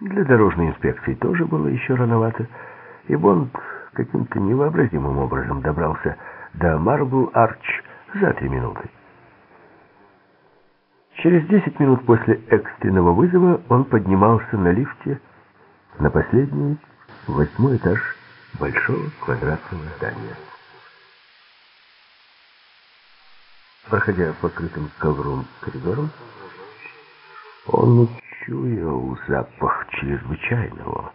Для дорожной инспекции тоже было еще рановато, и Бонд каким-то невообразимым образом добрался до Марбл-Арч за три минуты. Через десять минут после экстренного вызова он поднимался на лифте на последний, восьмой этаж большого квадратного здания. Проходя покрытым ковром коридором, он учуял запах чрезвычайного.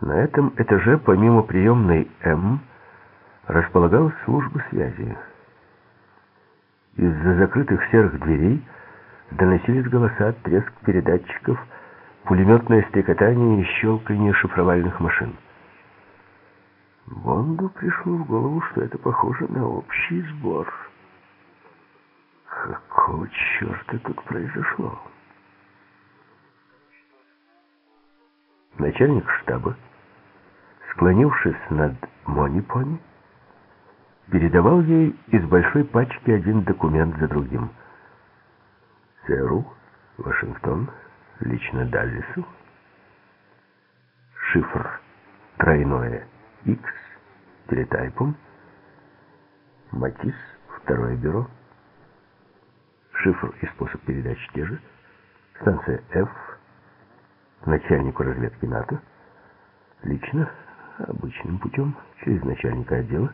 На этом этаже, помимо приемной М, располагалась служба связи. Из-за закрытых серых дверей доносились голоса, треск передатчиков, пулеметное стрекотание и щелканье шифровальных машин. Бонду пришло в голову, что это похоже на общий сбор. Какого черта тут произошло? Начальник штаба, склонившись над Монипони, передавал ей из большой пачки один документ за другим. ЦРУ, Вашингтон, лично Даллису, шифр тройное X телетайпом, Матис, второе бюро, шифр и способ передачи те же, станция F, начальнику разведки НАТО, лично, обычным путем, через начальника отдела,